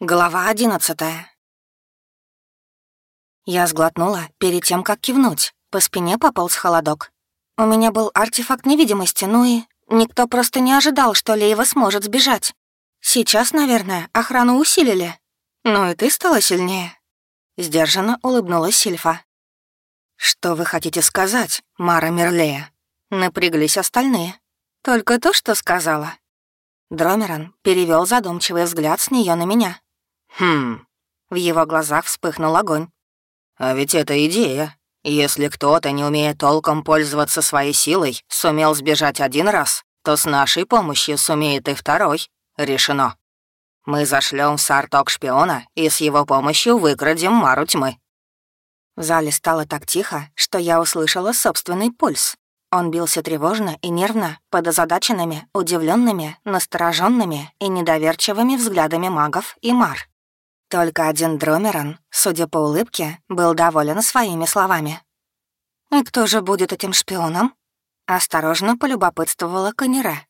Глава одиннадцатая. Я сглотнула перед тем, как кивнуть. По спине пополз холодок. У меня был артефакт невидимости, ну и никто просто не ожидал, что Лейва сможет сбежать. Сейчас, наверное, охрану усилили. Ну и ты стала сильнее. Сдержанно улыбнулась Сильфа. «Что вы хотите сказать, Мара Мерлея?» Напряглись остальные. «Только то, что сказала». Дромерон перевел задумчивый взгляд с нее на меня. «Хм...» В его глазах вспыхнул огонь. «А ведь это идея. Если кто-то, не умея толком пользоваться своей силой, сумел сбежать один раз, то с нашей помощью сумеет и второй. Решено. Мы зашлем в Сарток шпиона и с его помощью выкрадем Мару тьмы». В зале стало так тихо, что я услышала собственный пульс. Он бился тревожно и нервно под озадаченными, удивленными, настороженными и недоверчивыми взглядами магов и мар. Только один Дромерон, судя по улыбке, был доволен своими словами. «И кто же будет этим шпионом?» Осторожно полюбопытствовала Канере.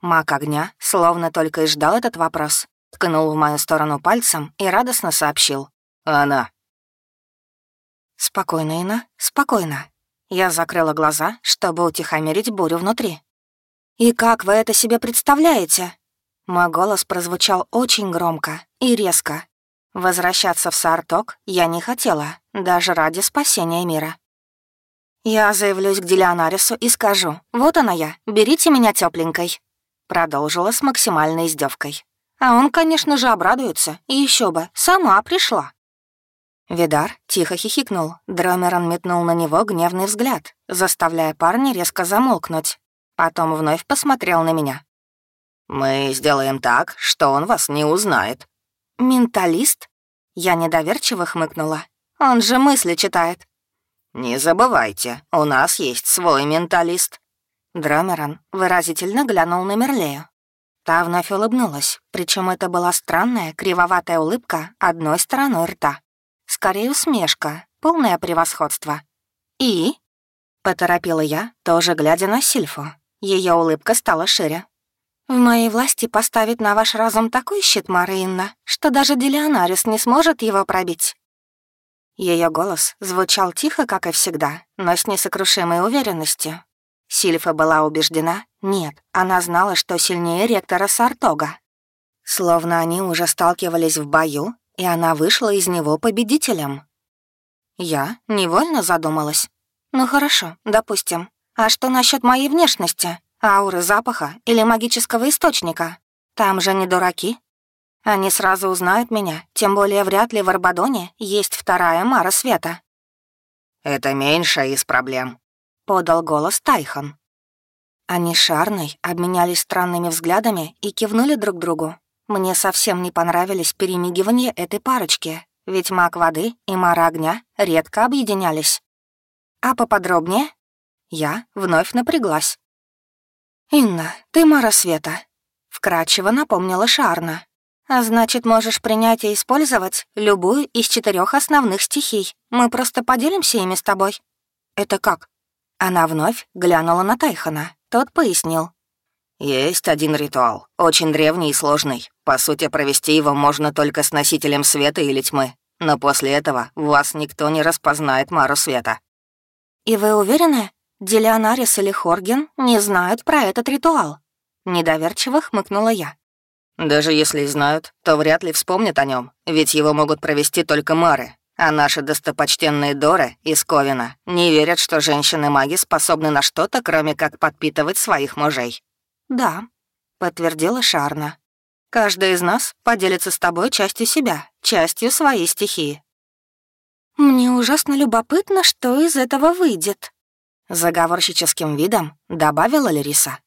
Маг огня, словно только и ждал этот вопрос, ткнул в мою сторону пальцем и радостно сообщил. «Она». «Спокойно, Ина, спокойно». Я закрыла глаза, чтобы утихомирить бурю внутри. «И как вы это себе представляете?» Мой голос прозвучал очень громко и резко, Возвращаться в Сарток я не хотела, даже ради спасения мира. «Я заявлюсь к Делионарису и скажу, вот она я, берите меня тепленькой. Продолжила с максимальной издевкой. А он, конечно же, обрадуется, и еще бы, сама пришла. Видар тихо хихикнул, Дромерон метнул на него гневный взгляд, заставляя парня резко замолкнуть. Потом вновь посмотрел на меня. «Мы сделаем так, что он вас не узнает», «Менталист?» Я недоверчиво хмыкнула. «Он же мысли читает». «Не забывайте, у нас есть свой менталист». Дромерон выразительно глянул на Мерлею. Та вновь улыбнулась, причем это была странная, кривоватая улыбка одной стороной рта. Скорее усмешка, полное превосходство. «И?» — поторопила я, тоже глядя на Сильфу. Ее улыбка стала шире. В моей власти поставить на ваш разум такой щит, Маринна, что даже Делионарис не сможет его пробить». Ее голос звучал тихо, как и всегда, но с несокрушимой уверенностью. Сильфа была убеждена, нет, она знала, что сильнее ректора Сартога. Словно они уже сталкивались в бою, и она вышла из него победителем. Я невольно задумалась. «Ну хорошо, допустим. А что насчет моей внешности? Ауры запаха или магического источника. Там же не дураки. Они сразу узнают меня, тем более вряд ли в Арбадоне есть вторая Мара Света. «Это меньше из проблем», — подал голос Тайхан. Они с Шарной обменялись странными взглядами и кивнули друг другу. Мне совсем не понравились перемигивания этой парочки, ведь маг воды и мара огня редко объединялись. А поподробнее? Я вновь напряглась. «Инна, ты Мара Света», — вкратчиво напомнила Шарна. «А значит, можешь принять и использовать любую из четырех основных стихий. Мы просто поделимся ими с тобой». «Это как?» Она вновь глянула на Тайхана. Тот пояснил. «Есть один ритуал, очень древний и сложный. По сути, провести его можно только с носителем света или тьмы. Но после этого вас никто не распознает Мару Света». «И вы уверены?» Делионарис или Хорген не знают про этот ритуал. Недоверчиво хмыкнула я. Даже если и знают, то вряд ли вспомнят о нем, ведь его могут провести только Мары, а наши достопочтенные Доры из Ковина не верят, что женщины-маги способны на что-то, кроме как подпитывать своих мужей. «Да», — подтвердила Шарна. «Каждый из нас поделится с тобой частью себя, частью своей стихии». «Мне ужасно любопытно, что из этого выйдет», Заговорщическим видом добавила Лариса.